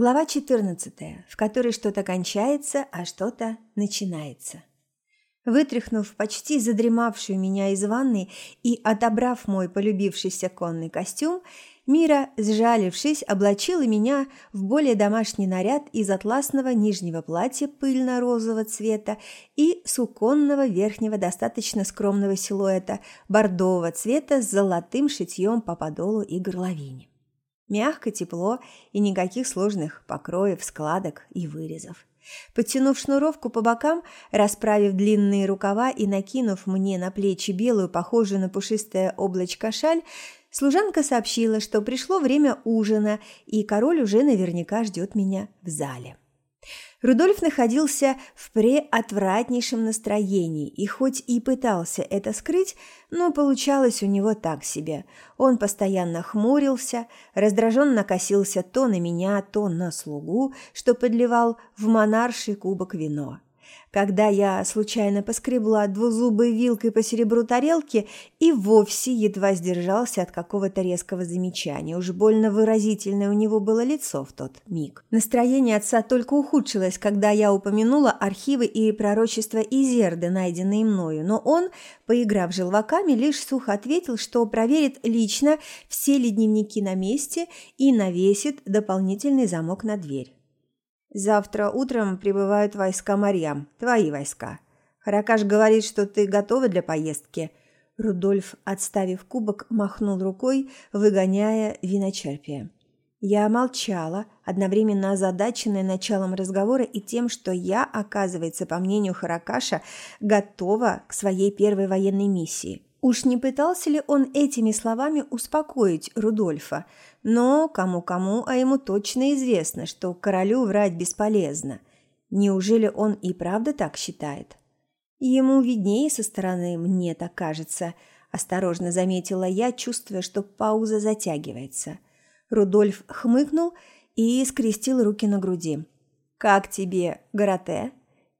Глава 14, в которой что-то кончается, а что-то начинается. Вытряхнув почти задремавшую меня из ванны и отобрав мой полюбившийся конный костюм, Мира, сжалившись, облачила меня в более домашний наряд из атласного нижнего платья пыльно-розового цвета и суконного верхнего достаточно скромного силуэта бордового цвета с золотым шитьем по подолу и горловине. Мягко, тепло и никаких сложных покроев, складок и вырезов. Подтянув шнуровку по бокам, расправив длинные рукава и накинув мне на плечи белую, похожую на пушистое облачко шаль, служанка сообщила, что пришло время ужина, и король уже наверняка ждет меня в зале. Рудольф находился в преотвратнейшем настроении и хоть и пытался это скрыть, но получалось у него так себе. Он постоянно хмурился, раздраженно косился то на меня, то на слугу, что подливал в монарший кубок вино когда я случайно поскребла двузубой вилкой по серебру тарелки и вовсе едва сдержался от какого-то резкого замечания. Уж больно выразительное у него было лицо в тот миг. Настроение отца только ухудшилось, когда я упомянула архивы и пророчества Изерды, найденные мною, но он, поиграв желваками, лишь сухо ответил, что проверит лично, все ли дневники на месте и навесит дополнительный замок на дверь. Завтра утром прибывают войска Марьям, твои войска. Харакаш говорит, что ты готова для поездки. Рудольф, отставив кубок, махнул рукой, выгоняя виночерпие. Я молчала, одновременно озадаченная началом разговора и тем, что я, оказывается, по мнению Харакаша, готова к своей первой военной миссии. Уж не пытался ли он этими словами успокоить Рудольфа? Но кому-кому, а ему точно известно, что королю врать бесполезно. Неужели он и правда так считает? Ему виднее со стороны, мне так кажется, осторожно заметила я, чувствуя, что пауза затягивается. Рудольф хмыкнул и скрестил руки на груди. «Как тебе, Гарате?»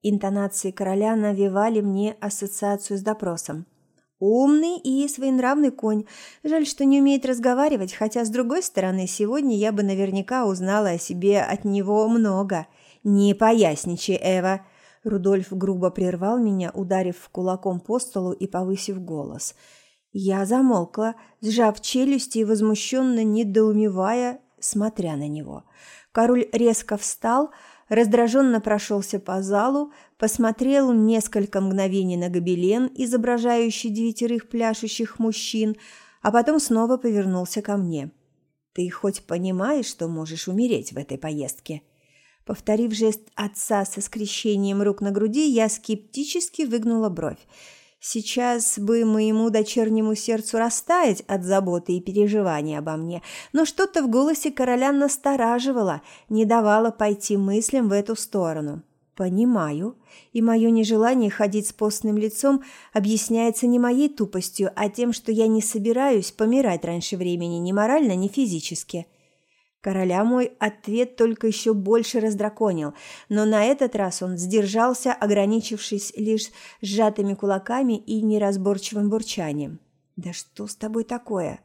Интонации короля навевали мне ассоциацию с допросом. Умный и своенравный конь. Жаль, что не умеет разговаривать, хотя, с другой стороны, сегодня я бы наверняка узнала о себе от него много. «Не поясничай, Эва!» Рудольф грубо прервал меня, ударив кулаком по столу и повысив голос. Я замолкла, сжав челюсти и возмущенно недоумевая, смотря на него. Король резко встал, раздраженно прошелся по залу, посмотрел несколько мгновений на гобелен, изображающий девятерых пляшущих мужчин, а потом снова повернулся ко мне. «Ты хоть понимаешь, что можешь умереть в этой поездке?» Повторив жест отца со скрещением рук на груди, я скептически выгнула бровь. Сейчас бы моему дочернему сердцу растаять от заботы и переживаний обо мне, но что-то в голосе короля настораживало, не давало пойти мыслям в эту сторону. Понимаю, и мое нежелание ходить с постным лицом объясняется не моей тупостью, а тем, что я не собираюсь помирать раньше времени ни морально, ни физически. Короля мой ответ только еще больше раздраконил, но на этот раз он сдержался, ограничившись лишь сжатыми кулаками и неразборчивым бурчанием. «Да что с тобой такое?»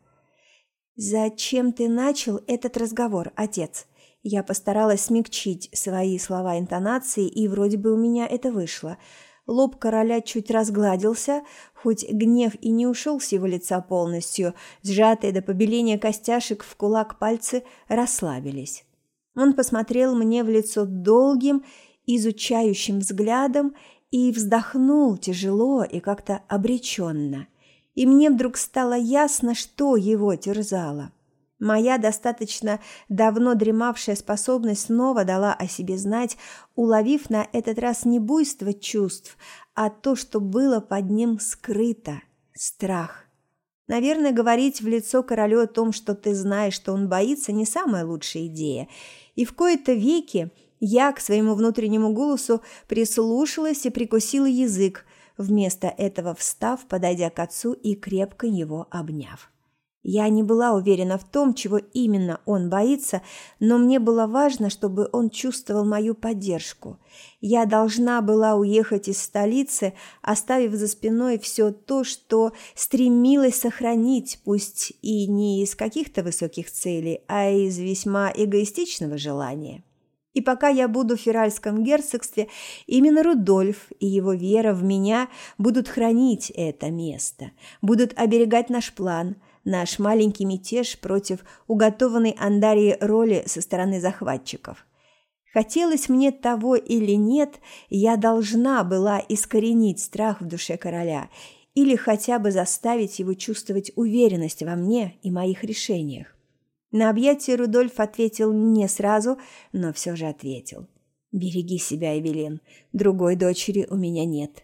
«Зачем ты начал этот разговор, отец?» Я постаралась смягчить свои слова интонации, и вроде бы у меня это вышло – Лоб короля чуть разгладился, хоть гнев и не ушел с его лица полностью, сжатые до побеления костяшек в кулак пальцы расслабились. Он посмотрел мне в лицо долгим, изучающим взглядом и вздохнул тяжело и как-то обреченно. И мне вдруг стало ясно, что его терзало. Моя достаточно давно дремавшая способность снова дала о себе знать, уловив на этот раз не буйство чувств, а то, что было под ним скрыто – страх. Наверное, говорить в лицо королю о том, что ты знаешь, что он боится, не самая лучшая идея. И в кои-то веки я к своему внутреннему голосу прислушалась и прикусила язык, вместо этого встав, подойдя к отцу и крепко его обняв. Я не была уверена в том, чего именно он боится, но мне было важно, чтобы он чувствовал мою поддержку. Я должна была уехать из столицы, оставив за спиной все то, что стремилась сохранить, пусть и не из каких-то высоких целей, а из весьма эгоистичного желания. И пока я буду в Феральском герцогстве, именно Рудольф и его вера в меня будут хранить это место, будут оберегать наш план – наш маленький мятеж против уготованной Андарии роли со стороны захватчиков. Хотелось мне того или нет, я должна была искоренить страх в душе короля или хотя бы заставить его чувствовать уверенность во мне и моих решениях. На объятие Рудольф ответил не сразу, но все же ответил. «Береги себя, Эвелин, другой дочери у меня нет».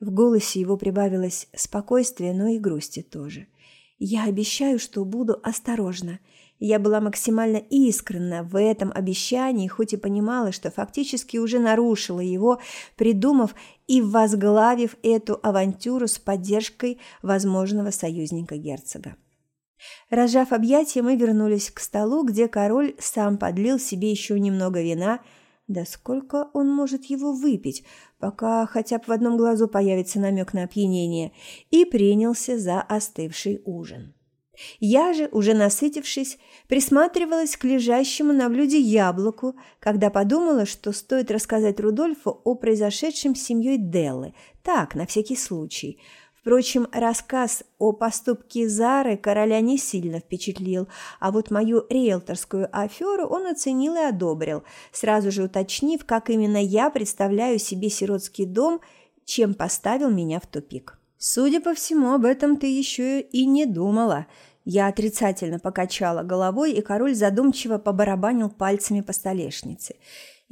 В голосе его прибавилось спокойствие, но и грусти тоже – я обещаю, что буду осторожна. Я была максимально искренна в этом обещании, хоть и понимала, что фактически уже нарушила его, придумав и возглавив эту авантюру с поддержкой возможного союзника герцога. Разжав объятия, мы вернулись к столу, где король сам подлил себе еще немного вина – да сколько он может его выпить, пока хотя бы в одном глазу появится намек на опьянение, и принялся за остывший ужин. Я же, уже насытившись, присматривалась к лежащему на блюде яблоку, когда подумала, что стоит рассказать Рудольфу о произошедшем с семьей Деллы, так, на всякий случай – Впрочем, рассказ о поступке Зары короля не сильно впечатлил, а вот мою риэлторскую аферу он оценил и одобрил, сразу же уточнив, как именно я представляю себе сиротский дом, чем поставил меня в тупик. «Судя по всему, об этом ты еще и не думала», я отрицательно покачала головой, и король задумчиво побарабанил пальцами по столешнице –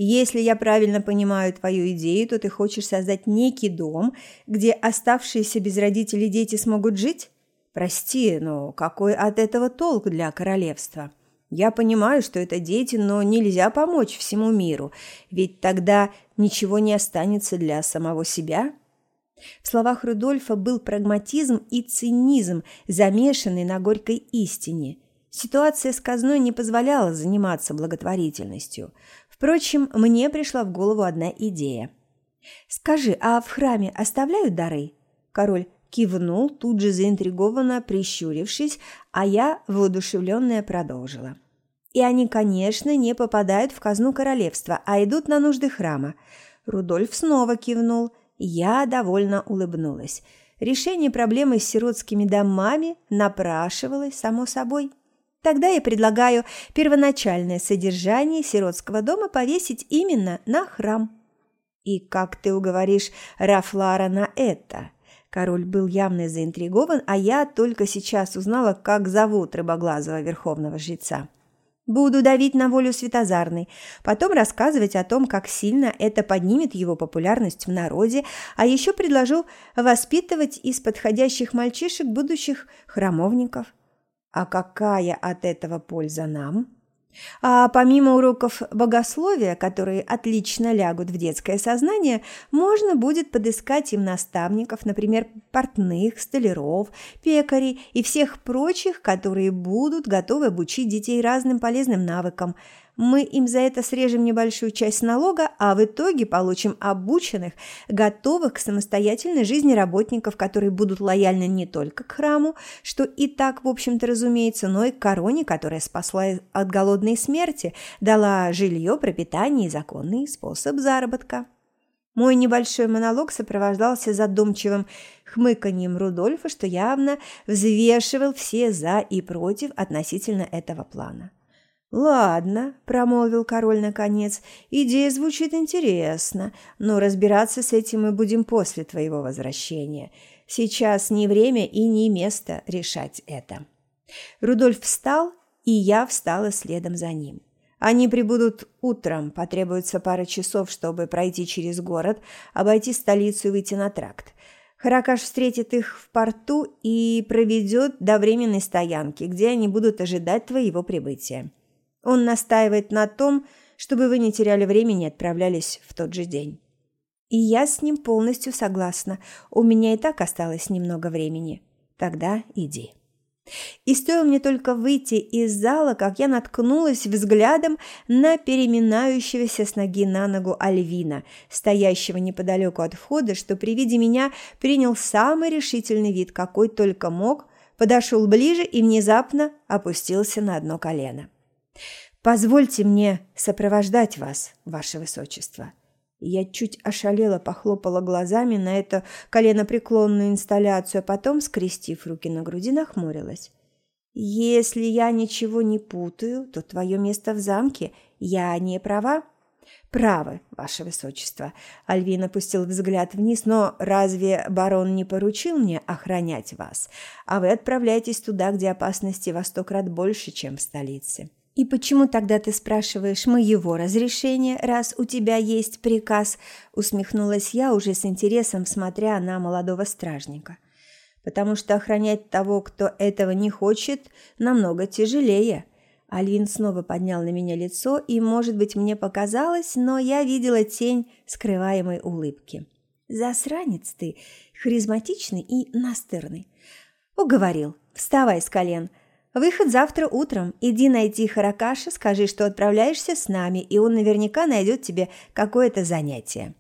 если я правильно понимаю твою идею, то ты хочешь создать некий дом, где оставшиеся без родителей дети смогут жить? Прости, но какой от этого толк для королевства? Я понимаю, что это дети, но нельзя помочь всему миру, ведь тогда ничего не останется для самого себя. В словах Рудольфа был прагматизм и цинизм, замешанный на горькой истине. Ситуация с казной не позволяла заниматься благотворительностью – Впрочем, мне пришла в голову одна идея. «Скажи, а в храме оставляют дары?» Король кивнул, тут же заинтригованно прищурившись, а я, воодушевленная, продолжила. «И они, конечно, не попадают в казну королевства, а идут на нужды храма». Рудольф снова кивнул. Я довольно улыбнулась. Решение проблемы с сиротскими домами напрашивалось само собой. Тогда я предлагаю первоначальное содержание сиротского дома повесить именно на храм. И как ты уговоришь Рафлара на это? Король был явно заинтригован, а я только сейчас узнала, как зовут рыбоглазого верховного жреца. Буду давить на волю Светозарной, потом рассказывать о том, как сильно это поднимет его популярность в народе, а еще предложу воспитывать из подходящих мальчишек будущих храмовников. А какая от этого польза нам? А помимо уроков богословия, которые отлично лягут в детское сознание, можно будет подыскать им наставников, например, портных, столяров, пекарей и всех прочих, которые будут готовы обучить детей разным полезным навыкам – мы им за это срежем небольшую часть налога, а в итоге получим обученных, готовых к самостоятельной жизни работников, которые будут лояльны не только к храму, что и так, в общем-то, разумеется, но и к короне, которая спасла от голодной смерти, дала жилье, пропитание и законный способ заработка. Мой небольшой монолог сопровождался задумчивым хмыканьем Рудольфа, что явно взвешивал все «за» и «против» относительно этого плана. «Ладно», – промолвил король наконец, – «идея звучит интересно, но разбираться с этим мы будем после твоего возвращения. Сейчас не время и не место решать это». Рудольф встал, и я встала следом за ним. Они прибудут утром, потребуется пара часов, чтобы пройти через город, обойти столицу и выйти на тракт. Харакаш встретит их в порту и проведет до временной стоянки, где они будут ожидать твоего прибытия. Он настаивает на том, чтобы вы не теряли времени и отправлялись в тот же день. И я с ним полностью согласна. У меня и так осталось немного времени. Тогда иди. И стоило мне только выйти из зала, как я наткнулась взглядом на переминающегося с ноги на ногу Альвина, стоящего неподалеку от входа, что при виде меня принял самый решительный вид, какой только мог, подошел ближе и внезапно опустился на одно колено. «Позвольте мне сопровождать вас, ваше высочество». Я чуть ошалела, похлопала глазами на эту коленопреклонную инсталляцию, а потом, скрестив руки на груди, нахмурилась. «Если я ничего не путаю, то твое место в замке. Я не права?» «Правы, ваше высочество». Альвин опустил взгляд вниз. «Но разве барон не поручил мне охранять вас? А вы отправляетесь туда, где опасности во сто крат больше, чем в столице». «И почему тогда ты спрашиваешь моего разрешения, раз у тебя есть приказ?» усмехнулась я, уже с интересом смотря на молодого стражника. «Потому что охранять того, кто этого не хочет, намного тяжелее». Альвин снова поднял на меня лицо, и, может быть, мне показалось, но я видела тень скрываемой улыбки. «Засранец ты, харизматичный и настырный». «Уговорил. Вставай с колен». Выход завтра утром. Иди найти Харакаша, скажи, что отправляешься с нами, и он наверняка найдет тебе какое-то занятие».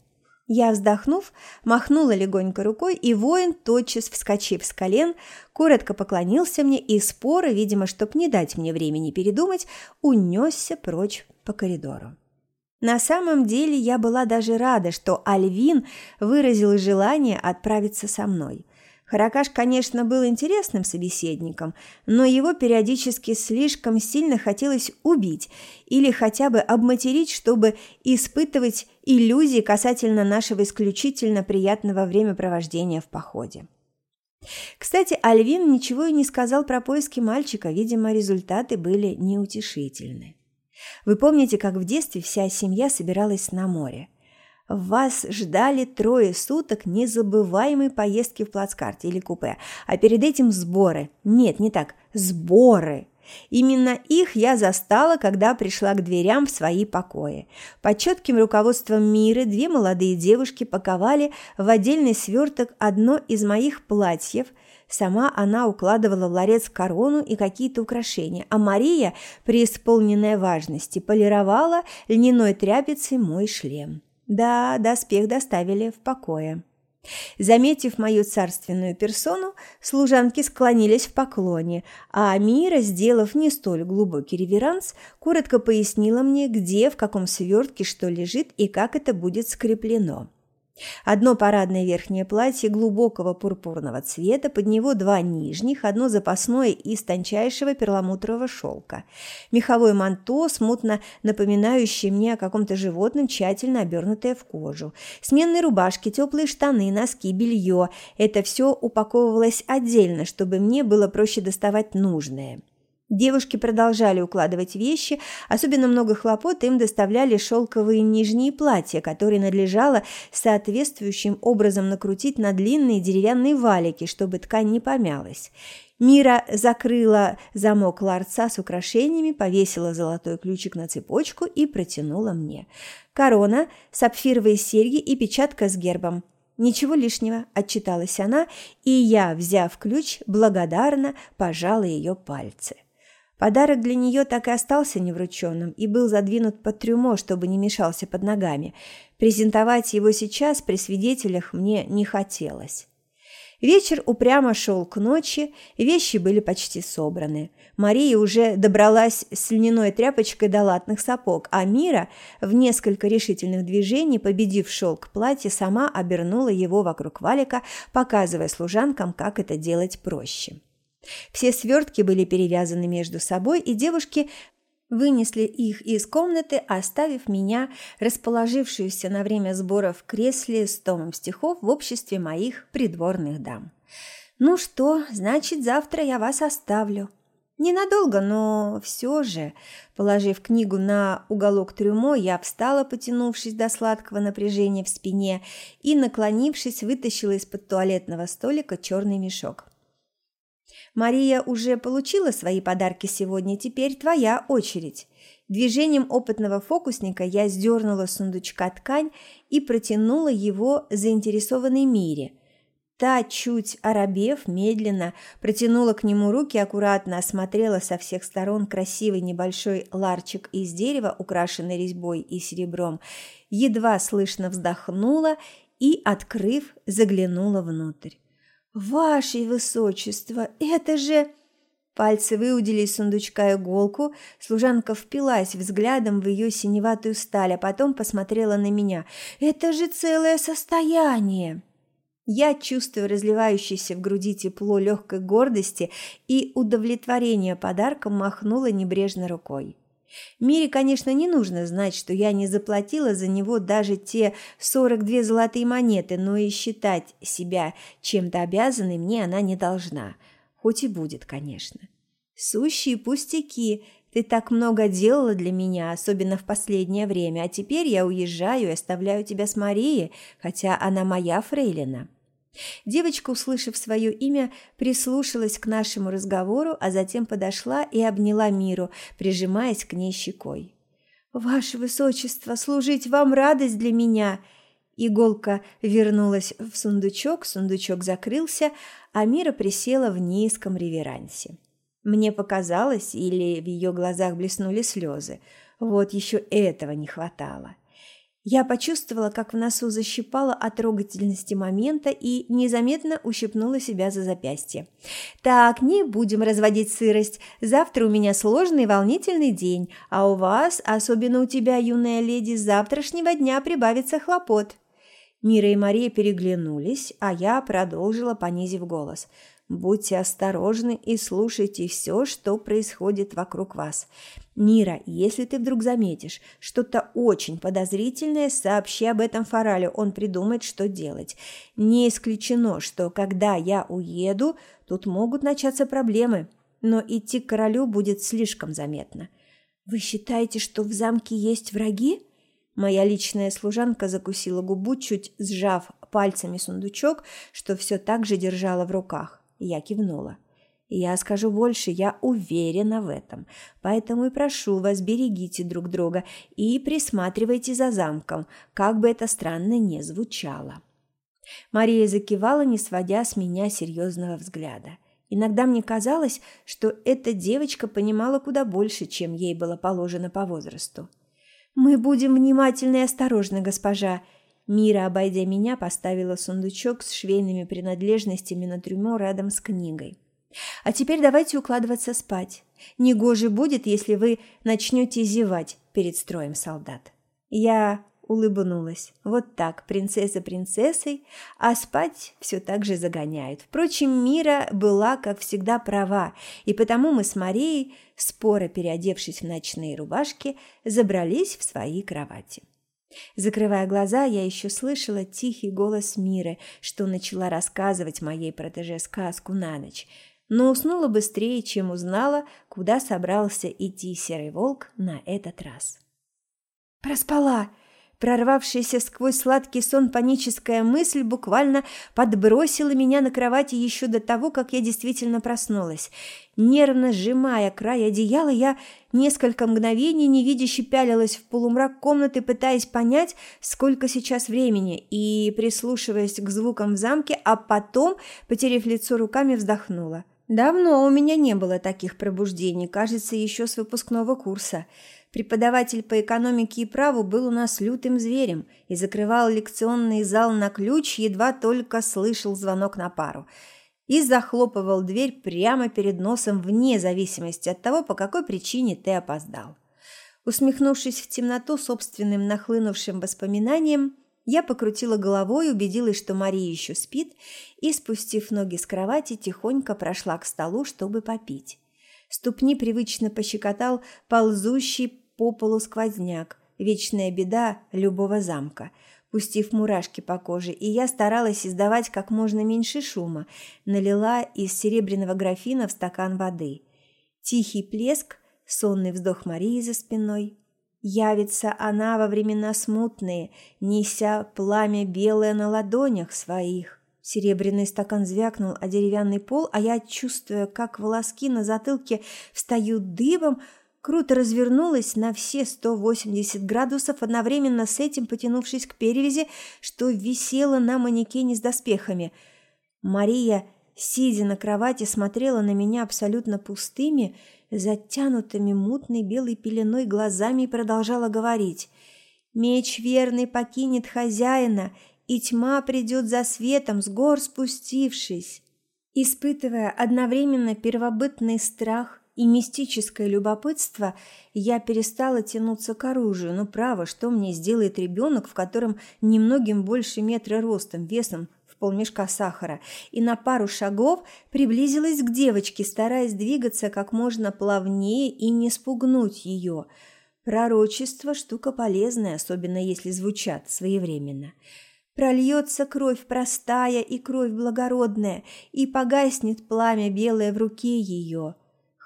Я, вздохнув, махнула легонько рукой, и воин, тотчас вскочив с колен, коротко поклонился мне и споро, видимо, чтоб не дать мне времени передумать, унесся прочь по коридору. На самом деле я была даже рада, что Альвин выразил желание отправиться со мной – Харакаш, конечно, был интересным собеседником, но его периодически слишком сильно хотелось убить или хотя бы обматерить, чтобы испытывать иллюзии касательно нашего исключительно приятного времяпровождения в походе. Кстати, Альвин ничего и не сказал про поиски мальчика, видимо, результаты были неутешительны. Вы помните, как в детстве вся семья собиралась на море? Вас ждали трое суток незабываемой поездки в плацкарте или купе, а перед этим сборы. Нет, не так, сборы. Именно их я застала, когда пришла к дверям в свои покои. Под четким руководством Миры две молодые девушки паковали в отдельный сверток одно из моих платьев. Сама она укладывала в ларец корону и какие-то украшения, а Мария, преисполненная важности, полировала льняной тряпицей мой шлем. Да, доспех доставили в покое. Заметив мою царственную персону, служанки склонились в поклоне, а Амира, сделав не столь глубокий реверанс, коротко пояснила мне, где, в каком свертке что лежит и как это будет скреплено. Одно парадное верхнее платье глубокого пурпурного цвета, под него два нижних, одно запасное из тончайшего перламутрового шелка. Меховое манто, смутно напоминающее мне о каком-то животном, тщательно обернутое в кожу. Сменные рубашки, теплые штаны, носки, белье – это все упаковывалось отдельно, чтобы мне было проще доставать нужное. Девушки продолжали укладывать вещи, особенно много хлопот им доставляли шелковые нижние платья, которые надлежало соответствующим образом накрутить на длинные деревянные валики, чтобы ткань не помялась. Мира закрыла замок ларца с украшениями, повесила золотой ключик на цепочку и протянула мне. Корона, сапфировые серьги и печатка с гербом. «Ничего лишнего», – отчиталась она, и я, взяв ключ, благодарно пожала ее пальцы. Подарок для нее так и остался неврученным и был задвинут под трюмо, чтобы не мешался под ногами. Презентовать его сейчас при свидетелях мне не хотелось. Вечер упрямо шел к ночи, вещи были почти собраны. Мария уже добралась с льняной тряпочкой до латных сапог, а Мира в несколько решительных движений, победив шелк платья, сама обернула его вокруг валика, показывая служанкам, как это делать проще. Все свертки были перевязаны между собой, и девушки вынесли их из комнаты, оставив меня, расположившуюся на время сбора в кресле с томом стихов в обществе моих придворных дам. «Ну что, значит, завтра я вас оставлю». Ненадолго, но все же, положив книгу на уголок трюмо, я встала, потянувшись до сладкого напряжения в спине, и, наклонившись, вытащила из-под туалетного столика черный мешок. Мария уже получила свои подарки сегодня, теперь твоя очередь. Движением опытного фокусника я сдернула с сундучка ткань и протянула его заинтересованной Мире. Та, чуть оробев, медленно протянула к нему руки, аккуратно осмотрела со всех сторон красивый небольшой ларчик из дерева, украшенный резьбой и серебром, едва слышно вздохнула и, открыв, заглянула внутрь. «Ваше высочество, это же...» Пальцы выудили из сундучка иголку, служанка впилась взглядом в ее синеватую сталь, а потом посмотрела на меня. «Это же целое состояние!» Я, чувствуя разливающееся в груди тепло легкой гордости и удовлетворение подарком, махнула небрежно рукой. Мире, конечно, не нужно знать, что я не заплатила за него даже те 42 золотые монеты, но и считать себя чем-то обязанной мне она не должна – хоть и будет, конечно. Сущие пустяки. Ты так много делала для меня, особенно в последнее время, а теперь я уезжаю и оставляю тебя с Марией, хотя она моя фрейлина». Девочка, услышав свое имя, прислушалась к нашему разговору, а затем подошла и обняла Миру, прижимаясь к ней щекой. «Ваше Высочество, служить вам радость для меня!» Иголка вернулась в сундучок, сундучок закрылся, а Мира присела в низком реверансе. Мне показалось, или в ее глазах блеснули слезы. Вот еще этого не хватало. Я почувствовала, как в носу защипало от трогательности момента и незаметно ущипнула себя за запястье. «Так, не будем разводить сырость. Завтра у меня сложный волнительный день, а у вас, особенно у тебя, юная леди, с завтрашнего дня прибавится хлопот». Мира и Мария переглянулись, а я продолжила, понизив голос. «Будьте осторожны и слушайте все, что происходит вокруг вас. Мира, если ты вдруг заметишь что-то очень подозрительное, сообщи об этом Фаралю, он придумает, что делать. Не исключено, что когда я уеду, тут могут начаться проблемы, но идти к королю будет слишком заметно». «Вы считаете, что в замке есть враги?» Моя личная служанка закусила губу, чуть сжав пальцами сундучок, что все так же держала в руках. Я кивнула. Я скажу больше, я уверена в этом. Поэтому и прошу вас, берегите друг друга и присматривайте за замком, как бы это странно не звучало. Мария закивала, не сводя с меня серьезного взгляда. Иногда мне казалось, что эта девочка понимала куда больше, чем ей было положено по возрасту. «Мы будем внимательны и осторожны, госпожа». Мира, обойдя меня, поставила сундучок с швейными принадлежностями на трюмо рядом с книгой. «А теперь давайте укладываться спать. Негоже будет, если вы начнете зевать перед строем солдат». Я улыбнулась. Вот так, принцесса принцессой, а спать все так же загоняют. Впрочем, Мира была, как всегда, права, и потому мы с Марией, споро переодевшись в ночные рубашки, забрались в свои кровати. Закрывая глаза, я еще слышала тихий голос Миры, что начала рассказывать моей протеже сказку на ночь, но уснула быстрее, чем узнала, куда собрался идти серый волк на этот раз. «Проспала!» Прорвавшаяся сквозь сладкий сон паническая мысль буквально подбросила меня на кровати еще до того, как я действительно проснулась. Нервно сжимая край одеяла, я несколько мгновений невидяще пялилась в полумрак комнаты, пытаясь понять, сколько сейчас времени, и прислушиваясь к звукам в замке, а потом, потеряв лицо руками, вздохнула. Давно у меня не было таких пробуждений, кажется, еще с выпускного курса – Преподаватель по экономике и праву был у нас лютым зверем и закрывал лекционный зал на ключ, едва только слышал звонок на пару. И захлопывал дверь прямо перед носом вне зависимости от того, по какой причине ты опоздал. Усмехнувшись в темноту собственным нахлынувшим воспоминанием, я покрутила головой, убедилась, что Мария еще спит, и, спустив ноги с кровати, тихонько прошла к столу, чтобы попить. Ступни привычно пощекотал ползущий по полу сквозняк, вечная беда любого замка, пустив мурашки по коже, и я старалась издавать как можно меньше шума, налила из серебряного графина в стакан воды. Тихий плеск, сонный вздох Марии за спиной. Явится она во времена смутные, неся пламя белое на ладонях своих. Серебряный стакан звякнул о деревянный пол, а я, чувствуя, как волоски на затылке встают дыбом, круто развернулась на все 180 градусов, одновременно с этим потянувшись к перевязи, что висела на манекене с доспехами. Мария, сидя на кровати, смотрела на меня абсолютно пустыми, затянутыми мутной белой пеленой глазами и продолжала говорить. «Меч верный покинет хозяина, и тьма придет за светом, с гор спустившись». Испытывая одновременно первобытный страх и мистическое любопытство, я перестала тянуться к оружию. Но право, что мне сделает ребенок, в котором немногим больше метра ростом, весом в полмешка сахара, и на пару шагов приблизилась к девочке, стараясь двигаться как можно плавнее и не спугнуть ее. Пророчество – штука полезная, особенно если звучат своевременно. Прольется кровь простая и кровь благородная, и погаснет пламя белое в руке ее.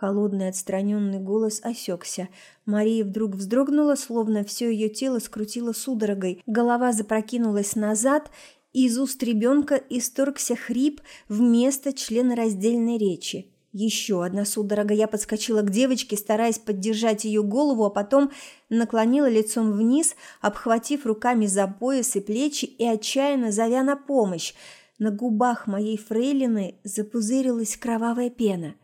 Холодный отстраненный голос осекся. Мария вдруг вздрогнула, словно все ее тело скрутило судорогой. Голова запрокинулась назад, из уст ребенка исторгся хрип вместо членораздельной речи. Еще одна судорога. Я подскочила к девочке, стараясь поддержать ее голову, а потом наклонила лицом вниз, обхватив руками за пояс и плечи и отчаянно зовя на помощь. На губах моей фрейлины запузырилась кровавая пена.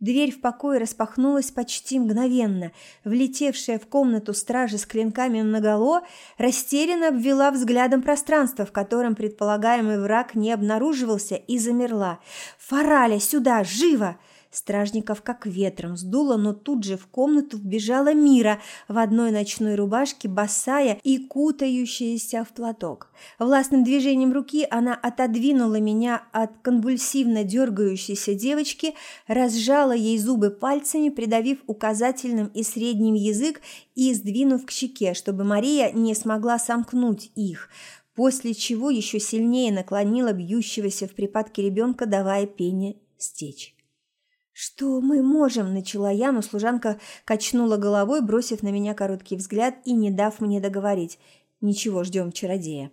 Дверь в покое распахнулась почти мгновенно. Влетевшая в комнату стража с клинками наголо растерянно обвела взглядом пространство, в котором предполагаемый враг не обнаруживался, и замерла. «Фараля, сюда! Живо!» Стражников как ветром сдуло, но тут же в комнату вбежала Мира в одной ночной рубашке, босая и кутающаяся в платок. Властным движением руки она отодвинула меня от конвульсивно дергающейся девочки, разжала ей зубы пальцами, придавив указательным и средним язык и сдвинув к щеке, чтобы Мария не смогла сомкнуть их – после чего еще сильнее наклонила бьющегося в припадке ребенка, давая пене стечь. «Что мы можем?» – начала я, но служанка качнула головой, бросив на меня короткий взгляд и не дав мне договорить. «Ничего, ждем чародея».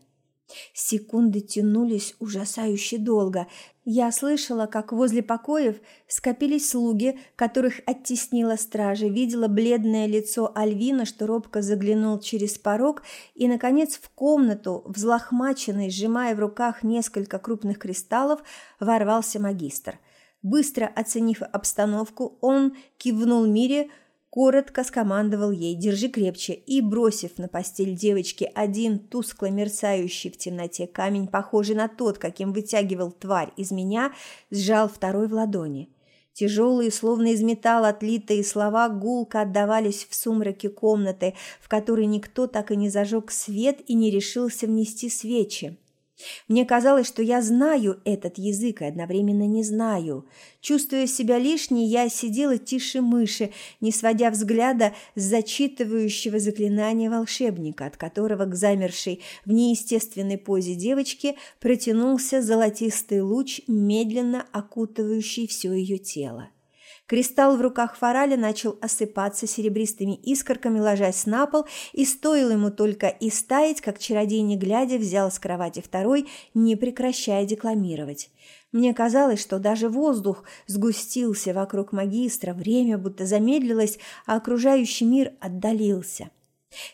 Секунды тянулись ужасающе долго. Я слышала, как возле покоев скопились слуги, которых оттеснила стража, видела бледное лицо Альвина, что робко заглянул через порог, и, наконец, в комнату, взлохмаченный, сжимая в руках несколько крупных кристаллов, ворвался магистр – Быстро оценив обстановку, он кивнул Мире, коротко скомандовал ей «Держи крепче» и, бросив на постель девочки один тускло мерцающий в темноте камень, похожий на тот, каким вытягивал тварь из меня, сжал второй в ладони. Тяжелые, словно из металла отлитые слова гулко отдавались в сумраке комнаты, в которой никто так и не зажег свет и не решился внести свечи. Мне казалось, что я знаю этот язык и одновременно не знаю. Чувствуя себя лишней, я сидела тише мыши, не сводя взгляда с зачитывающего заклинания волшебника, от которого к замершей в неестественной позе девочки протянулся золотистый луч, медленно окутывающий все ее тело. Кристалл в руках Фарали начал осыпаться серебристыми искорками, ложась на пол, и стоило ему только истаять, как чародей, не глядя, взял с кровати второй, не прекращая декламировать. Мне казалось, что даже воздух сгустился вокруг магистра, время будто замедлилось, а окружающий мир отдалился.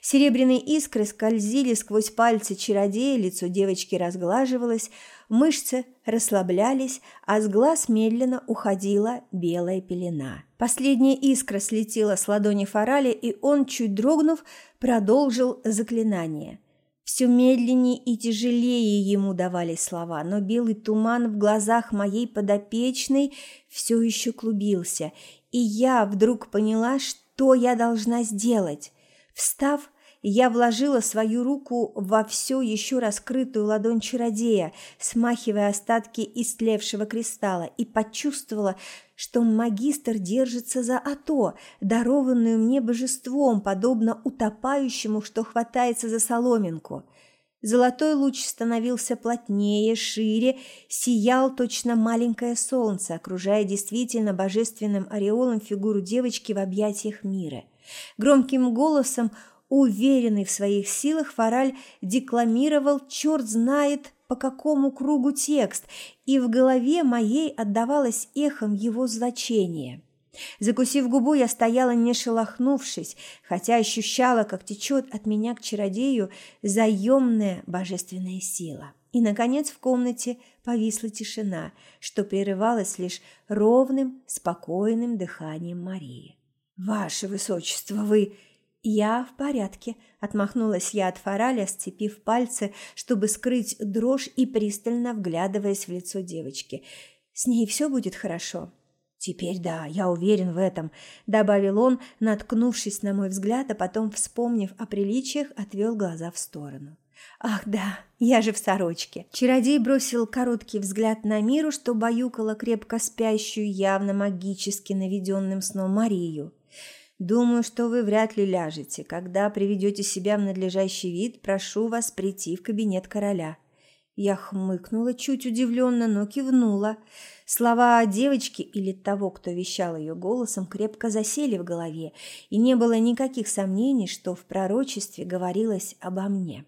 Серебряные искры скользили сквозь пальцы чародея, лицо девочки разглаживалось, мышцы расслаблялись, а с глаз медленно уходила белая пелена. Последняя искра слетела с ладони Фарали, и он, чуть дрогнув, продолжил заклинание. Все медленнее и тяжелее ему давали слова, но белый туман в глазах моей подопечной все еще клубился, и я вдруг поняла, что я должна сделать. Встав, я вложила свою руку во все еще раскрытую ладонь чародея, смахивая остатки истлевшего кристалла, и почувствовала, что магистр держится за ато, дарованную мне божеством, подобно утопающему, что хватается за соломинку. Золотой луч становился плотнее, шире, сиял точно маленькое солнце, окружая действительно божественным ореолом фигуру девочки в объятиях мира. Громким голосом Уверенный в своих силах, Фараль декламировал черт знает по какому кругу текст, и в голове моей отдавалось эхом его значение. Закусив губу, я стояла не шелохнувшись, хотя ощущала, как течет от меня к чародею заемная божественная сила. И, наконец, в комнате повисла тишина, что прерывалась лишь ровным, спокойным дыханием Марии. «Ваше Высочество, вы...» «Я в порядке», – отмахнулась я от фораля, сцепив пальцы, чтобы скрыть дрожь и пристально вглядываясь в лицо девочки. «С ней все будет хорошо». «Теперь да, я уверен в этом», – добавил он, наткнувшись на мой взгляд, а потом, вспомнив о приличиях, отвел глаза в сторону. «Ах да, я же в сорочке!» Чародей бросил короткий взгляд на миру, что баюкала крепко спящую, явно магически наведенным сном Марию. Думаю, что вы вряд ли ляжете. Когда приведете себя в надлежащий вид, прошу вас прийти в кабинет короля». Я хмыкнула, чуть удивленно, но кивнула. Слова девочки или того, кто вещал ее голосом, крепко засели в голове, и не было никаких сомнений, что в пророчестве говорилось обо мне.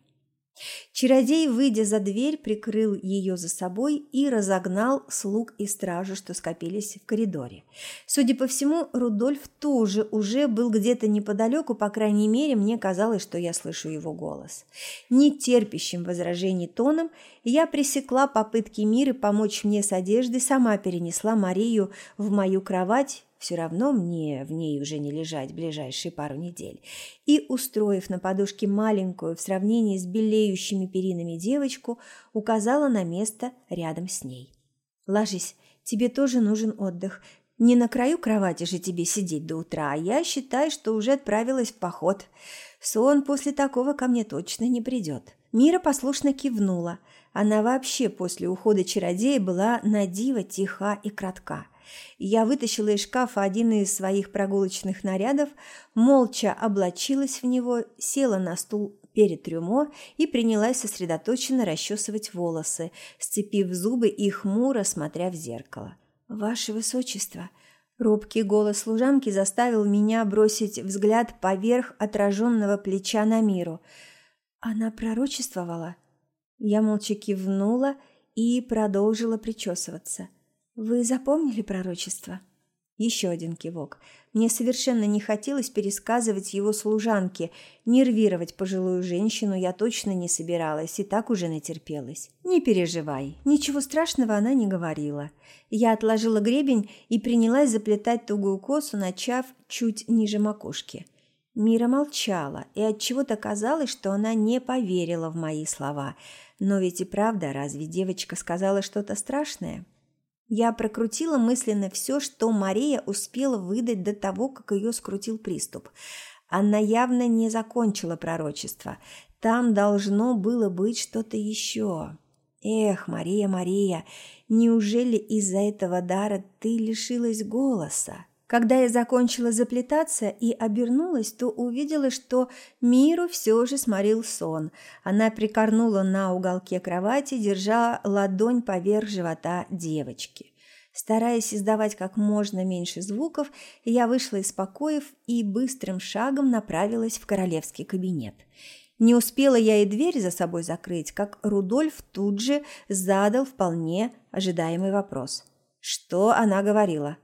Чародей, выйдя за дверь, прикрыл ее за собой и разогнал слуг и стражу, что скопились в коридоре. Судя по всему, Рудольф тоже уже был где-то неподалеку, по крайней мере, мне казалось, что я слышу его голос. Нетерпящим возражений тоном я пресекла попытки Миры помочь мне с одеждой, сама перенесла Марию в мою кровать все равно мне в ней уже не лежать ближайшие пару недель. И, устроив на подушке маленькую в сравнении с белеющими перинами девочку, указала на место рядом с ней. «Ложись, тебе тоже нужен отдых. Не на краю кровати же тебе сидеть до утра, а я считаю, что уже отправилась в поход. Сон после такого ко мне точно не придет». Мира послушно кивнула. Она вообще после ухода чародея была на диво тиха и кратка – я вытащила из шкафа один из своих прогулочных нарядов, молча облачилась в него, села на стул перед трюмо и принялась сосредоточенно расчесывать волосы, сцепив зубы и хмуро смотря в зеркало. «Ваше Высочество!» Робкий голос служанки заставил меня бросить взгляд поверх отраженного плеча на миру. Она пророчествовала. Я молча кивнула и продолжила причесываться. «Вы запомнили пророчество?» Еще один кивок. Мне совершенно не хотелось пересказывать его служанке. Нервировать пожилую женщину я точно не собиралась и так уже натерпелась. «Не переживай, ничего страшного она не говорила». Я отложила гребень и принялась заплетать тугую косу, начав чуть ниже макушки. Мира молчала, и от чего то казалось, что она не поверила в мои слова. Но ведь и правда, разве девочка сказала что-то страшное?» Я прокрутила мысленно все, что Мария успела выдать до того, как ее скрутил приступ. Она явно не закончила пророчество. Там должно было быть что-то еще. Эх, Мария, Мария, неужели из-за этого дара ты лишилась голоса? Когда я закончила заплетаться и обернулась, то увидела, что миру все же сморил сон. Она прикорнула на уголке кровати, держа ладонь поверх живота девочки. Стараясь издавать как можно меньше звуков, я вышла из покоев и быстрым шагом направилась в королевский кабинет. Не успела я и дверь за собой закрыть, как Рудольф тут же задал вполне ожидаемый вопрос. Что она говорила?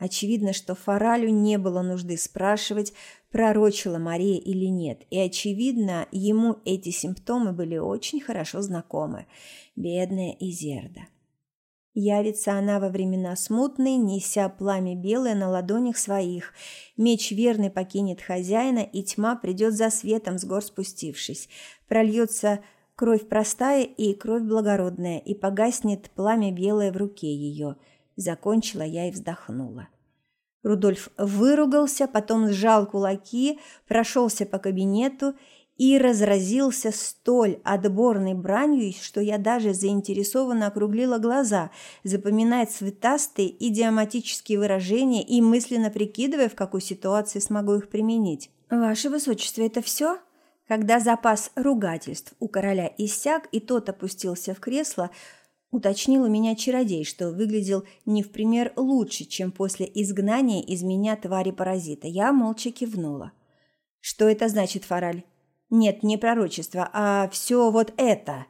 Очевидно, что Фаралю не было нужды спрашивать, пророчила Мария или нет, и, очевидно, ему эти симптомы были очень хорошо знакомы. Бедная Изерда. Явится она во времена смутные, неся пламя белое на ладонях своих. Меч верный покинет хозяина, и тьма придет за светом, с гор спустившись. Прольется кровь простая и кровь благородная, и погаснет пламя белое в руке ее – Закончила я и вздохнула. Рудольф выругался, потом сжал кулаки, прошелся по кабинету и разразился столь отборной бранью, что я даже заинтересованно округлила глаза, запоминая цветастые идиоматические выражения и мысленно прикидывая, в какой ситуации смогу их применить. «Ваше Высочество, это все?» Когда запас ругательств у короля иссяк, и тот опустился в кресло, Уточнил у меня чародей, что выглядел не в пример лучше, чем после изгнания из меня твари-паразита. Я молча кивнула. «Что это значит, Фараль?» «Нет, не пророчество, а все вот это!»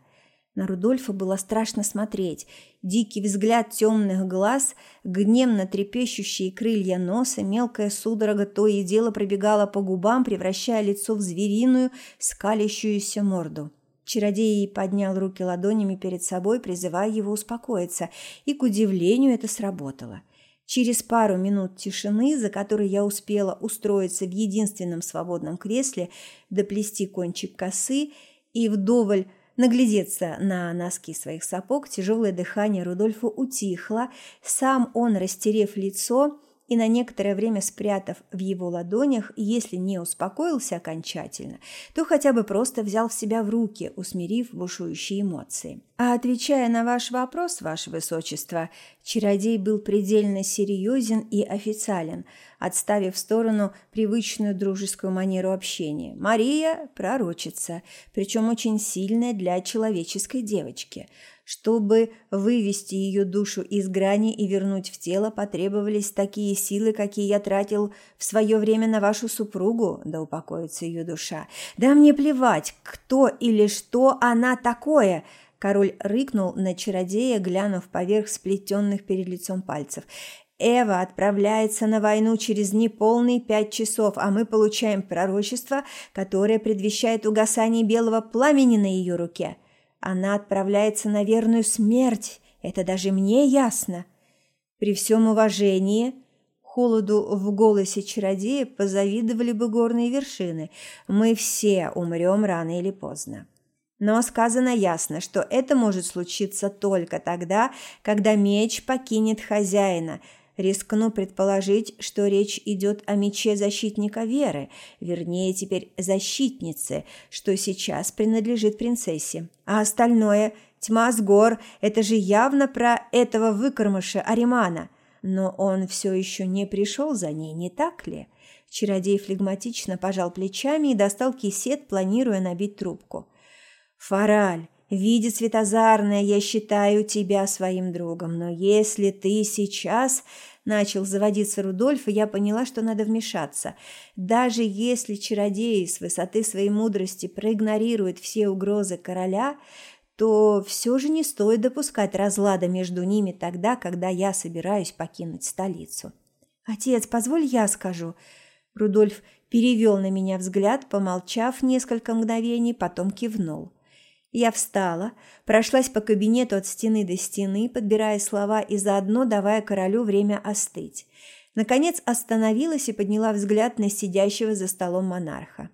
На Рудольфа было страшно смотреть. Дикий взгляд темных глаз, гневно трепещущие крылья носа, мелкая судорога то и дело пробегала по губам, превращая лицо в звериную, скалящуюся морду. Чародей поднял руки ладонями перед собой, призывая его успокоиться, и, к удивлению, это сработало. Через пару минут тишины, за которой я успела устроиться в единственном свободном кресле, доплести кончик косы и вдоволь наглядеться на носки своих сапог, тяжелое дыхание Рудольфа утихло, сам он, растерев лицо, и на некоторое время спрятав в его ладонях, если не успокоился окончательно, то хотя бы просто взял в себя в руки, усмирив бушующие эмоции. А отвечая на ваш вопрос, ваше высочество, чародей был предельно серьезен и официален, отставив в сторону привычную дружескую манеру общения. Мария – пророчица, причем очень сильная для человеческой девочки – чтобы вывести ее душу из грани и вернуть в тело, потребовались такие силы, какие я тратил в свое время на вашу супругу, да упокоится ее душа. Да мне плевать, кто или что она такое!» Король рыкнул на чародея, глянув поверх сплетенных перед лицом пальцев. Эва отправляется на войну через неполные пять часов, а мы получаем пророчество, которое предвещает угасание белого пламени на ее руке. Она отправляется на верную смерть, это даже мне ясно. При всем уважении, холоду в голосе чародея позавидовали бы горные вершины. Мы все умрем рано или поздно. Но сказано ясно, что это может случиться только тогда, когда меч покинет хозяина – Рискну предположить, что речь идет о мече защитника Веры, вернее, теперь защитницы, что сейчас принадлежит принцессе. А остальное – тьма с гор – это же явно про этого выкормыша Аримана. Но он все еще не пришел за ней, не так ли? Чародей флегматично пожал плечами и достал кисет, планируя набить трубку. «Фараль, виде светозарная, я считаю тебя своим другом, но если ты сейчас начал заводиться Рудольф, и я поняла, что надо вмешаться. Даже если чародей с высоты своей мудрости проигнорирует все угрозы короля, то все же не стоит допускать разлада между ними тогда, когда я собираюсь покинуть столицу. «Отец, позволь я скажу». Рудольф перевел на меня взгляд, помолчав несколько мгновений, потом кивнул. Я встала, прошлась по кабинету от стены до стены, подбирая слова и заодно давая королю время остыть. Наконец остановилась и подняла взгляд на сидящего за столом монарха.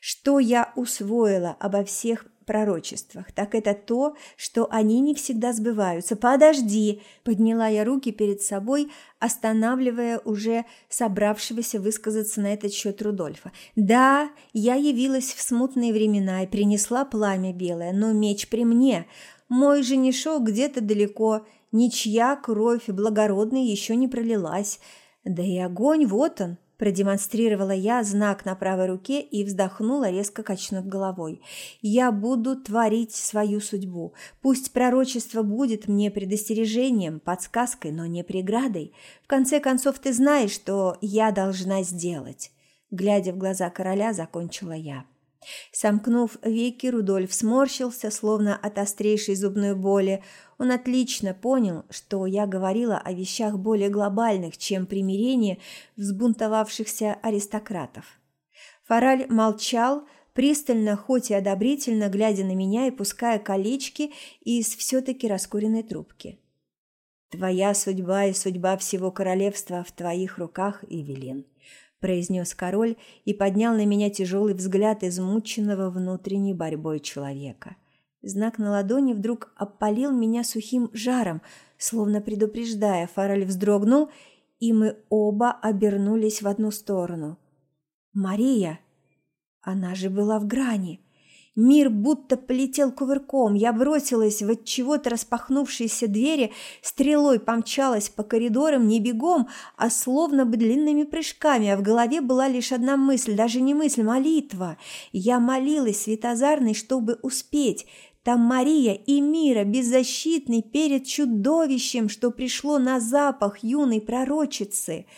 Что я усвоила обо всех пророчествах, так это то, что они не всегда сбываются. Подожди, подняла я руки перед собой, останавливая уже собравшегося высказаться на этот счет Рудольфа. Да, я явилась в смутные времена и принесла пламя белое, но меч при мне. Мой женишок где-то далеко, ничья кровь благородная еще не пролилась. Да и огонь, вот он, Продемонстрировала я знак на правой руке и вздохнула, резко качнув головой. «Я буду творить свою судьбу. Пусть пророчество будет мне предостережением, подсказкой, но не преградой. В конце концов, ты знаешь, что я должна сделать». Глядя в глаза короля, закончила я. Сомкнув веки, Рудольф сморщился, словно от острейшей зубной боли. Он отлично понял, что я говорила о вещах более глобальных, чем примирение взбунтовавшихся аристократов. Фараль молчал, пристально, хоть и одобрительно, глядя на меня и пуская колечки из все-таки раскуренной трубки. «Твоя судьба и судьба всего королевства в твоих руках, Эвелин», произнес король и поднял на меня тяжелый взгляд измученного внутренней борьбой человека. Знак на ладони вдруг опалил меня сухим жаром, словно предупреждая. Фараль вздрогнул, и мы оба обернулись в одну сторону. «Мария! Она же была в грани!» Мир будто полетел кувырком. Я бросилась в от чего-то распахнувшиеся двери, стрелой помчалась по коридорам не бегом, а словно бы длинными прыжками, а в голове была лишь одна мысль, даже не мысль, молитва. Я молилась светозарной, чтобы успеть. Там Мария и Мира, беззащитный перед чудовищем, что пришло на запах юной пророчицы –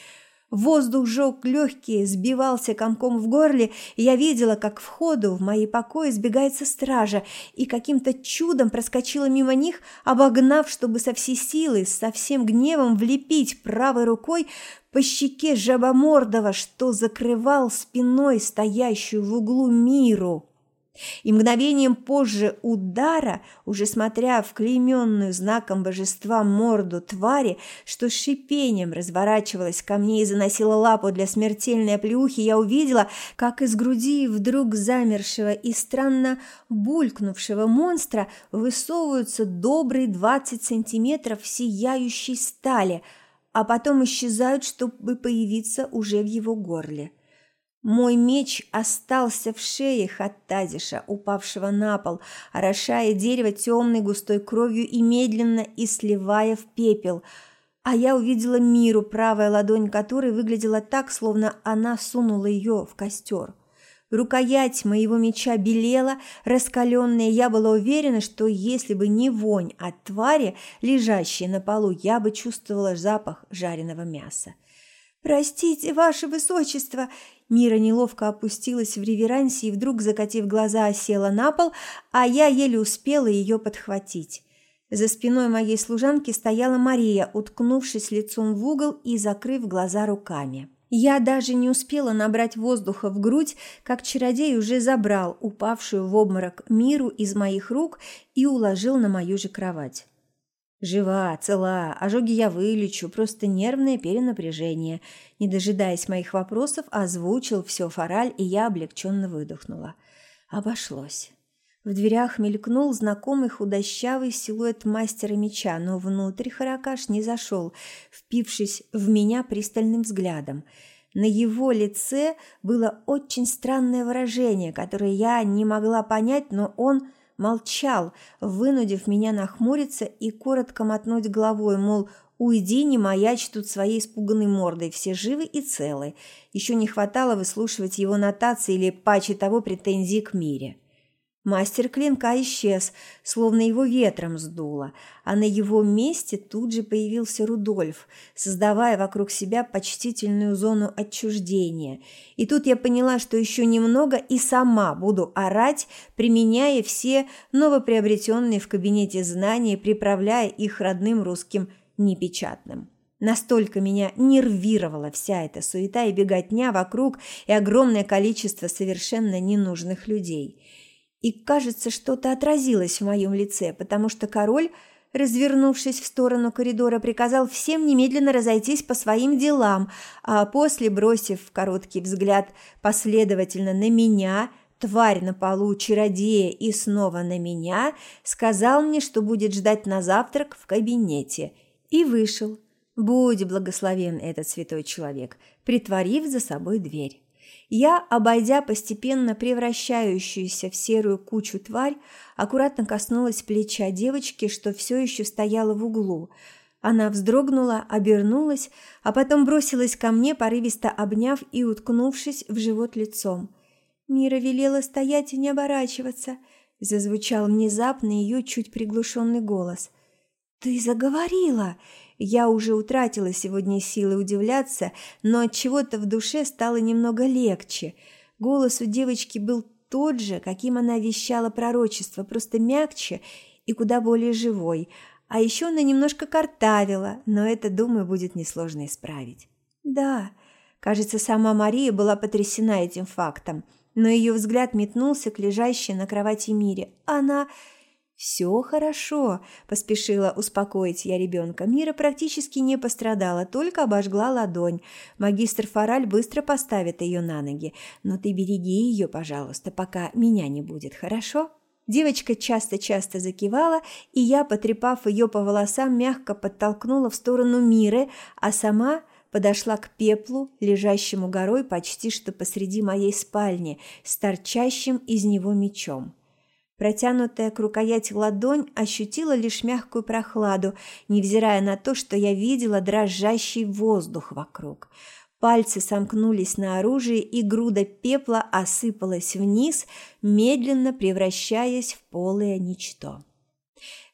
Воздух жег легкие, сбивался комком в горле, и я видела, как в ходу в мои покои сбегается стража, и каким-то чудом проскочила мимо них, обогнав, чтобы со всей силы, со всем гневом влепить правой рукой по щеке жабомордого, что закрывал спиной стоящую в углу миру. И мгновением позже удара, уже смотря в клейменную знаком божества морду твари, что с шипением разворачивалась ко мне и заносила лапу для смертельной оплеухи, я увидела, как из груди вдруг замершего и странно булькнувшего монстра высовываются добрые двадцать сантиметров сияющей стали, а потом исчезают, чтобы появиться уже в его горле. Мой меч остался в шее Хаттазиша, упавшего на пол, орошая дерево темной густой кровью и медленно и сливая в пепел. А я увидела Миру, правая ладонь которой выглядела так, словно она сунула ее в костер. Рукоять моего меча белела, раскаленная, я была уверена, что если бы не вонь от твари, лежащей на полу, я бы чувствовала запах жареного мяса. «Простите, ваше высочество!» Мира неловко опустилась в реверансе и вдруг, закатив глаза, села на пол, а я еле успела ее подхватить. За спиной моей служанки стояла Мария, уткнувшись лицом в угол и закрыв глаза руками. Я даже не успела набрать воздуха в грудь, как чародей уже забрал упавшую в обморок Миру из моих рук и уложил на мою же кровать. Жива, цела, ожоги я вылечу, просто нервное перенапряжение. Не дожидаясь моих вопросов, озвучил все фораль, и я облегченно выдохнула. Обошлось. В дверях мелькнул знакомый худощавый силуэт мастера меча, но внутрь Харакаш не зашел, впившись в меня пристальным взглядом. На его лице было очень странное выражение, которое я не могла понять, но он молчал, вынудив меня нахмуриться и коротко мотнуть головой, мол, уйди, не маячь тут своей испуганной мордой, все живы и целы. Еще не хватало выслушивать его нотации или, паче того, претензии к мире. Мастер клинка исчез, словно его ветром сдуло, а на его месте тут же появился Рудольф, создавая вокруг себя почтительную зону отчуждения. И тут я поняла, что еще немного и сама буду орать, применяя все новоприобретенные в кабинете знания, приправляя их родным русским непечатным. Настолько меня нервировала вся эта суета и беготня вокруг и огромное количество совершенно ненужных людей – и, кажется, что-то отразилось в моем лице, потому что король, развернувшись в сторону коридора, приказал всем немедленно разойтись по своим делам, а после, бросив короткий взгляд последовательно на меня, тварь на полу, чародея и снова на меня, сказал мне, что будет ждать на завтрак в кабинете, и вышел. Будь благословен этот святой человек, притворив за собой дверь. Я, обойдя постепенно превращающуюся в серую кучу тварь, аккуратно коснулась плеча девочки, что все еще стояла в углу. Она вздрогнула, обернулась, а потом бросилась ко мне, порывисто обняв и уткнувшись в живот лицом. Мира велела стоять и не оборачиваться, зазвучал внезапно ее чуть приглушенный голос. «Ты заговорила!» Я уже утратила сегодня силы удивляться, но от чего-то в душе стало немного легче. Голос у девочки был тот же, каким она вещала пророчество, просто мягче и куда более живой. А еще она немножко картавила, но это, думаю, будет несложно исправить. Да, кажется, сама Мария была потрясена этим фактом, но ее взгляд метнулся к лежащей на кровати Мире. Она «Все хорошо», – поспешила успокоить я ребенка. Мира практически не пострадала, только обожгла ладонь. Магистр Фораль быстро поставит ее на ноги. Но ты береги ее, пожалуйста, пока меня не будет, хорошо?» Девочка часто-часто закивала, и я, потрепав ее по волосам, мягко подтолкнула в сторону Миры, а сама подошла к пеплу, лежащему горой почти что посреди моей спальни, с торчащим из него мечом. Протянутая к рукояти ладонь ощутила лишь мягкую прохладу, невзирая на то, что я видела дрожащий воздух вокруг. Пальцы сомкнулись на оружии, и груда пепла осыпалась вниз, медленно превращаясь в полое ничто.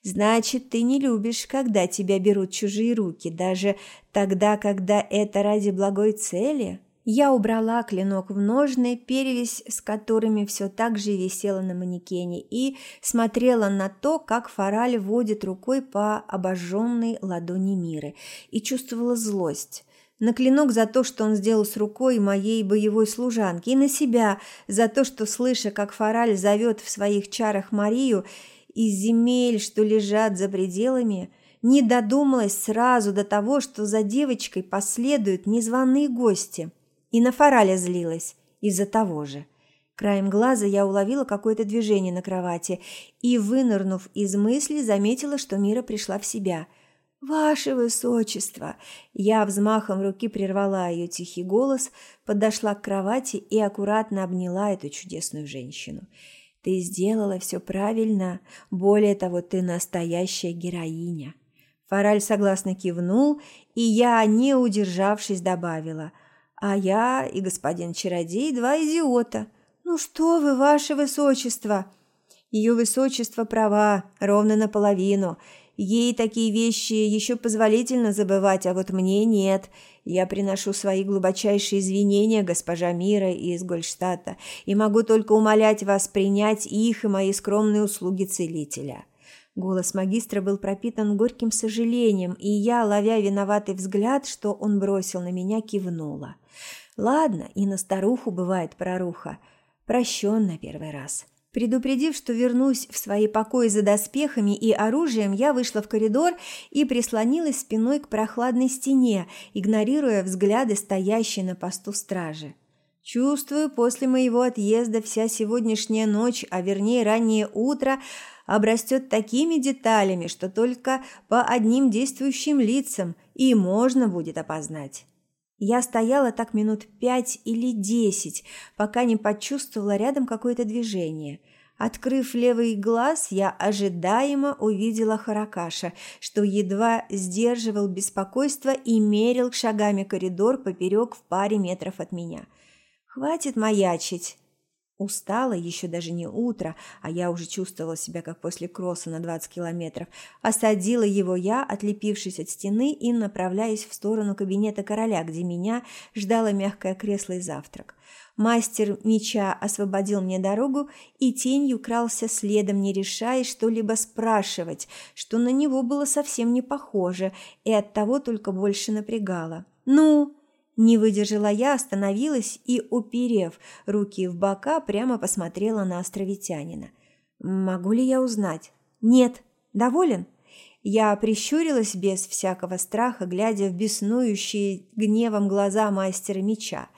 «Значит, ты не любишь, когда тебя берут чужие руки, даже тогда, когда это ради благой цели?» Я убрала клинок в ножны, перевязь с которыми все так же висела на манекене, и смотрела на то, как Фараль водит рукой по обожженной ладони Миры, и чувствовала злость. На клинок за то, что он сделал с рукой моей боевой служанки, и на себя за то, что, слыша, как Фараль зовет в своих чарах Марию из земель, что лежат за пределами, не додумалась сразу до того, что за девочкой последуют незваные гости. И на Фараля злилась из-за того же. Краем глаза я уловила какое-то движение на кровати и, вынырнув из мысли, заметила, что Мира пришла в себя – «Ваше высочество!» Я взмахом руки прервала ее тихий голос, подошла к кровати и аккуратно обняла эту чудесную женщину. «Ты сделала все правильно. Более того, ты настоящая героиня». Фараль согласно кивнул, и я, не удержавшись, добавила. «А я и господин чародей – два идиота». «Ну что вы, ваше высочество!» «Ее высочество права, ровно наполовину». Ей такие вещи еще позволительно забывать, а вот мне нет. Я приношу свои глубочайшие извинения, госпожа Мира из Гольштата, и могу только умолять вас принять их и мои скромные услуги целителя». Голос магистра был пропитан горьким сожалением, и я, ловя виноватый взгляд, что он бросил на меня, кивнула. «Ладно, и на старуху бывает проруха. Прощен на первый раз». Предупредив, что вернусь в свои покои за доспехами и оружием, я вышла в коридор и прислонилась спиной к прохладной стене, игнорируя взгляды стоящей на посту стражи. Чувствую, после моего отъезда вся сегодняшняя ночь, а вернее раннее утро, обрастет такими деталями, что только по одним действующим лицам и можно будет опознать. Я стояла так минут пять или десять, пока не почувствовала рядом какое-то движение. Открыв левый глаз, я ожидаемо увидела Харакаша, что едва сдерживал беспокойство и мерил шагами коридор поперек в паре метров от меня. «Хватит маячить!» Устала, еще даже не утро, а я уже чувствовала себя как после кросса на 20 километров. Осадила его я, отлепившись от стены и направляясь в сторону кабинета короля, где меня ждало мягкое кресло и завтрак. Мастер меча освободил мне дорогу и тенью крался следом, не решая что-либо спрашивать, что на него было совсем не похоже и оттого только больше напрягало. «Ну?» Не выдержала я, остановилась и, уперев руки в бока, прямо посмотрела на островитянина. «Могу ли я узнать?» «Нет. Доволен?» Я прищурилась без всякого страха, глядя в беснующие гневом глаза мастера меча.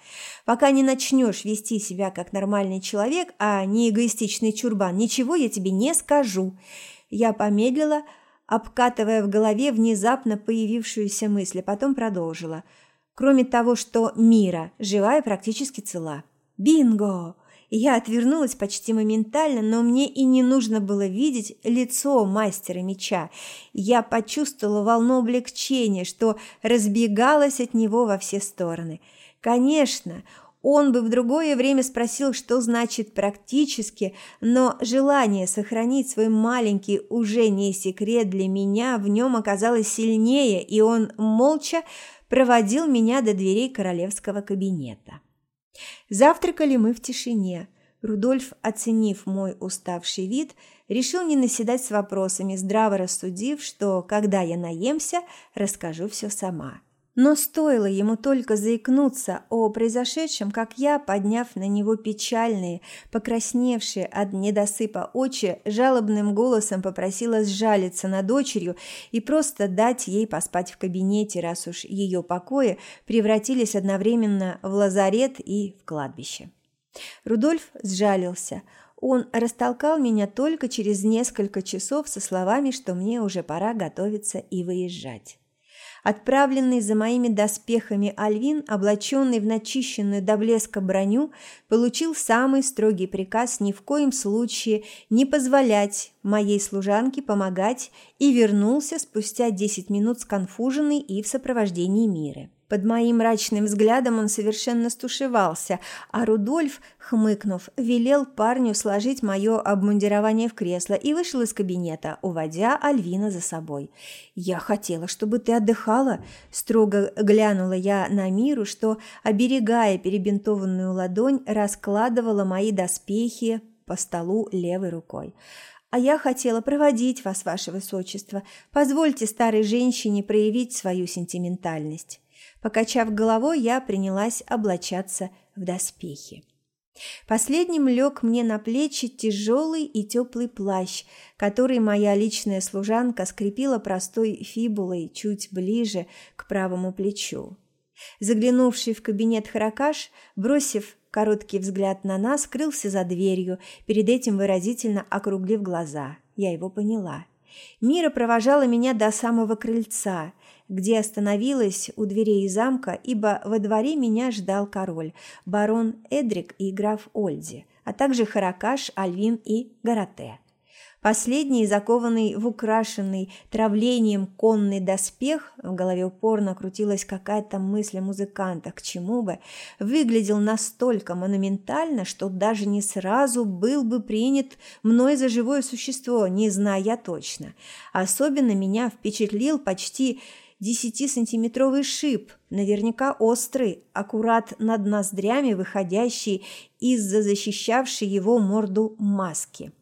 «Пока не начнешь вести себя как нормальный человек, а не эгоистичный чурбан, ничего я тебе не скажу». Я помедлила, обкатывая в голове внезапно появившуюся мысль, а потом продолжила – Кроме того, что Мира живая практически цела. Бинго! Я отвернулась почти моментально, но мне и не нужно было видеть лицо мастера меча. Я почувствовала волну облегчения, что разбегалась от него во все стороны. Конечно, он бы в другое время спросил, что значит «практически», но желание сохранить свой маленький уже не секрет для меня в нем оказалось сильнее, и он молча проводил меня до дверей королевского кабинета. Завтракали мы в тишине. Рудольф, оценив мой уставший вид, решил не наседать с вопросами, здраво рассудив, что, когда я наемся, расскажу все сама. Но стоило ему только заикнуться о произошедшем, как я, подняв на него печальные, покрасневшие от недосыпа очи, жалобным голосом попросила сжалиться над дочерью и просто дать ей поспать в кабинете, раз уж ее покои превратились одновременно в лазарет и в кладбище. Рудольф сжалился. Он растолкал меня только через несколько часов со словами, что мне уже пора готовиться и выезжать. Отправленный за моими доспехами Альвин, облаченный в начищенную до блеска броню, получил самый строгий приказ ни в коем случае не позволять моей служанке помогать и вернулся спустя десять минут сконфуженный и в сопровождении Миры. Под моим мрачным взглядом он совершенно стушевался, а Рудольф, хмыкнув, велел парню сложить мое обмундирование в кресло и вышел из кабинета, уводя Альвина за собой. «Я хотела, чтобы ты отдыхала», – строго глянула я на Миру, что, оберегая перебинтованную ладонь, раскладывала мои доспехи по столу левой рукой. «А я хотела проводить вас, ваше высочество. Позвольте старой женщине проявить свою сентиментальность». Покачав головой, я принялась облачаться в доспехи. Последним лег мне на плечи тяжелый и теплый плащ, который моя личная служанка скрепила простой фибулой чуть ближе к правому плечу. Заглянувший в кабинет Харакаш, бросив короткий взгляд на нас, скрылся за дверью, перед этим выразительно округлив глаза. Я его поняла. Мира провожала меня до самого крыльца – где остановилась у дверей замка, ибо во дворе меня ждал король, барон Эдрик и граф Ольди, а также Харакаш, Альвин и Гарате. Последний, закованный в украшенный травлением конный доспех, в голове упорно крутилась какая-то мысль музыканта, к чему бы, выглядел настолько монументально, что даже не сразу был бы принят мной за живое существо, не зная точно. Особенно меня впечатлил почти десятисантиметровый шип, наверняка острый, аккурат над ноздрями, выходящий из-за защищавшей его морду маски.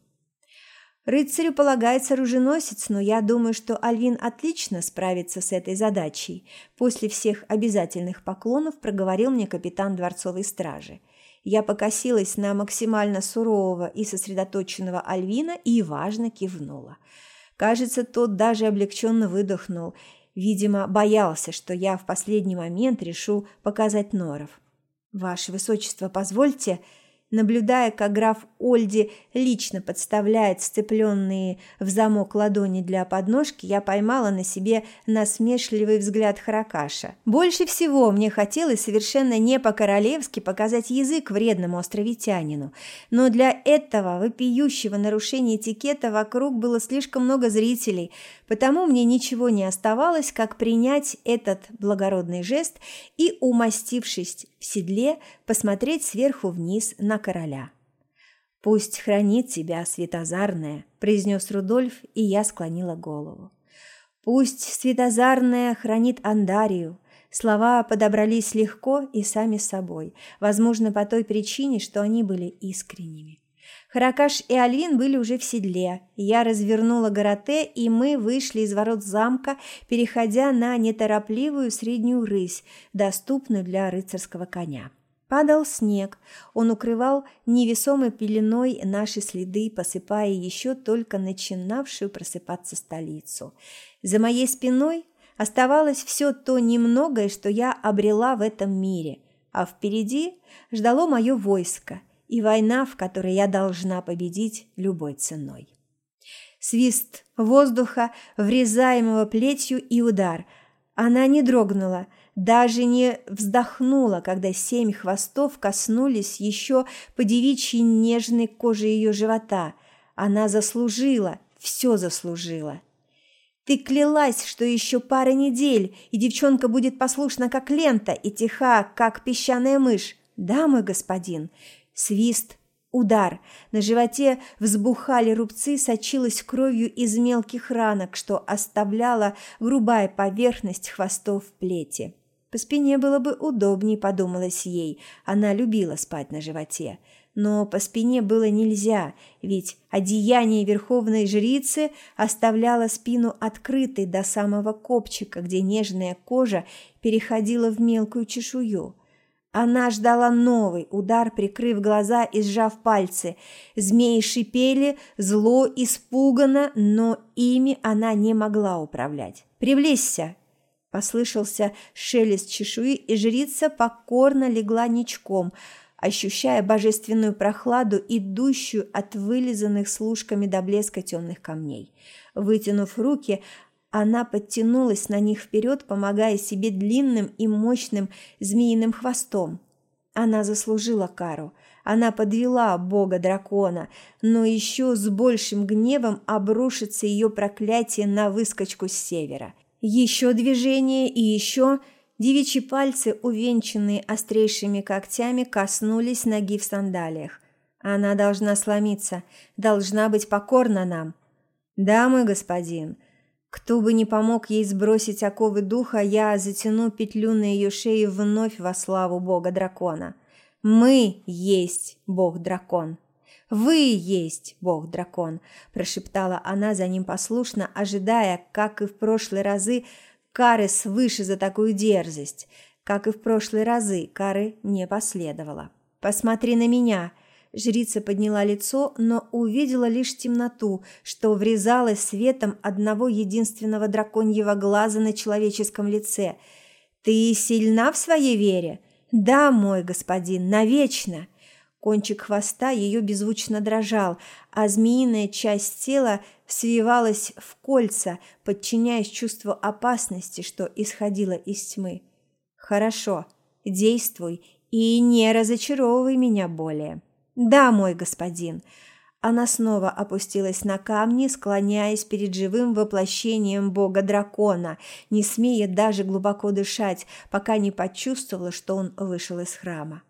Рыцарю полагается оруженосец, но я думаю, что Альвин отлично справится с этой задачей. После всех обязательных поклонов проговорил мне капитан дворцовой стражи. Я покосилась на максимально сурового и сосредоточенного Альвина и важно кивнула. Кажется, тот даже облегченно выдохнул – Видимо, боялся, что я в последний момент решу показать норов. «Ваше Высочество, позвольте...» Наблюдая, как граф Ольди лично подставляет сцепленные в замок ладони для подножки, я поймала на себе насмешливый взгляд Харакаша. Больше всего мне хотелось совершенно не по-королевски показать язык вредному островитянину, но для этого вопиющего нарушения этикета вокруг было слишком много зрителей, потому мне ничего не оставалось, как принять этот благородный жест и, умастившись в седле, посмотреть сверху вниз на короля. «Пусть хранит тебя, светозарная», – произнес Рудольф, и я склонила голову. «Пусть светозарная хранит Андарию». Слова подобрались легко и сами собой, возможно, по той причине, что они были искренними. Харакаш и Альвин были уже в седле. Я развернула Гарате, и мы вышли из ворот замка, переходя на неторопливую среднюю рысь, доступную для рыцарского коня. Падал снег, он укрывал невесомой пеленой наши следы, посыпая еще только начинавшую просыпаться столицу. За моей спиной оставалось все то немногое, что я обрела в этом мире, а впереди ждало мое войско и война, в которой я должна победить любой ценой. Свист воздуха, врезаемого плетью и удар. Она не дрогнула – даже не вздохнула, когда семь хвостов коснулись еще по девичьей нежной коже ее живота. Она заслужила, все заслужила. Ты клялась, что еще пара недель, и девчонка будет послушна, как лента, и тиха, как песчаная мышь. Да, мой господин. Свист, удар. На животе взбухали рубцы, сочилась кровью из мелких ранок, что оставляла грубая поверхность хвостов плети. По спине было бы удобнее, подумалось ей. Она любила спать на животе. Но по спине было нельзя, ведь одеяние верховной жрицы оставляло спину открытой до самого копчика, где нежная кожа переходила в мелкую чешую. Она ждала новый удар, прикрыв глаза и сжав пальцы. Змеи шипели, зло, испуганно, но ими она не могла управлять. «Привлечься!» Послышался шелест чешуи, и жрица покорно легла ничком, ощущая божественную прохладу, идущую от вылизанных служками до блеска темных камней. Вытянув руки, она подтянулась на них вперед, помогая себе длинным и мощным змеиным хвостом. Она заслужила кару. Она подвела бога-дракона, но еще с большим гневом обрушится ее проклятие на выскочку с севера. Еще движение и еще... Девичьи пальцы, увенчанные острейшими когтями, коснулись ноги в сандалиях. Она должна сломиться, должна быть покорна нам. Да, мой господин. Кто бы ни помог ей сбросить оковы духа, я затяну петлю на ее шее вновь во славу бога-дракона. Мы есть бог-дракон. «Вы есть бог-дракон», – прошептала она за ним послушно, ожидая, как и в прошлые разы, кары свыше за такую дерзость. Как и в прошлые разы, кары не последовало. «Посмотри на меня!» Жрица подняла лицо, но увидела лишь темноту, что врезалась светом одного единственного драконьего глаза на человеческом лице. «Ты сильна в своей вере?» «Да, мой господин, навечно!» Кончик хвоста ее беззвучно дрожал, а змеиная часть тела свивалась в кольца, подчиняясь чувству опасности, что исходило из тьмы. «Хорошо, действуй и не разочаровывай меня более». «Да, мой господин». Она снова опустилась на камни, склоняясь перед живым воплощением бога-дракона, не смея даже глубоко дышать, пока не почувствовала, что он вышел из храма.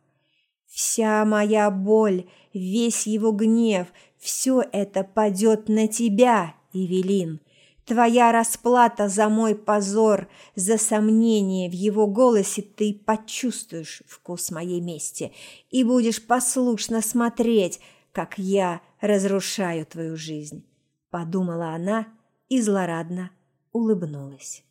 Вся моя боль, весь его гнев, все это падет на тебя, Эвелин. Твоя расплата за мой позор, за сомнение в его голосе ты почувствуешь вкус моей мести и будешь послушно смотреть, как я разрушаю твою жизнь, подумала она и злорадно улыбнулась.